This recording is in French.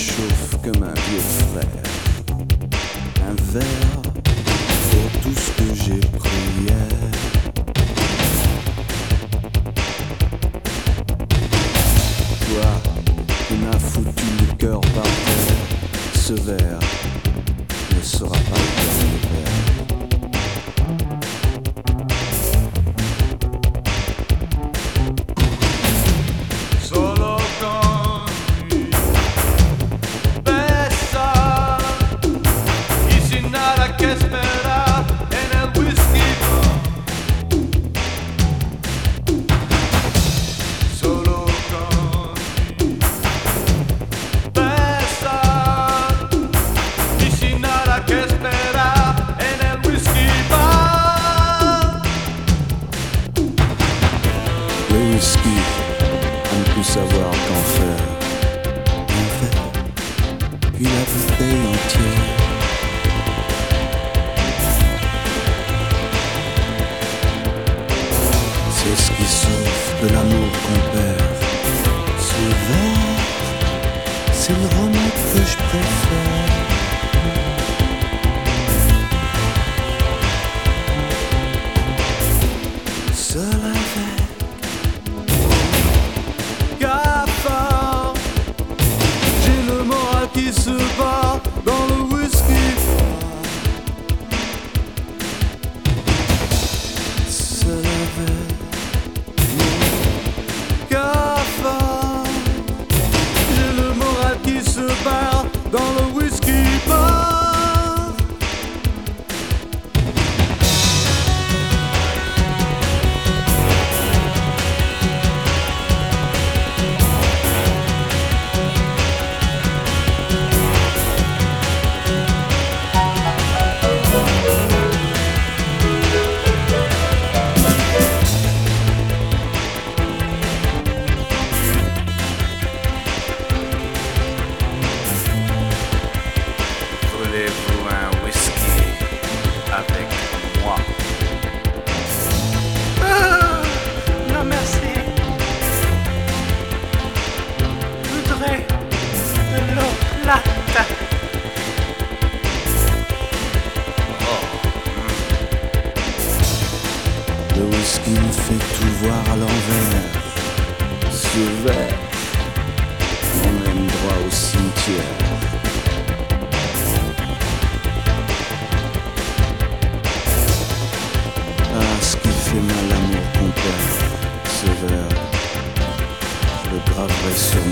réchauffe comme un vieux frère. Un verre pour tout ce que j'ai pris hier. Toi qui m'as foutu le cœur par terre, ce verre savoir qu'en faire. Un verre, puis la bouteille entière. C'est ce qui sauve de l'amour qu'on perd. Ce verre, c'est le remède que je préfère. Moral qui Il fait tout voir à l'envers. Yeux verts, on aime droit au cimetière. Ah, ce qui fait mal l'amour qu'on perd, sévère, le brave sur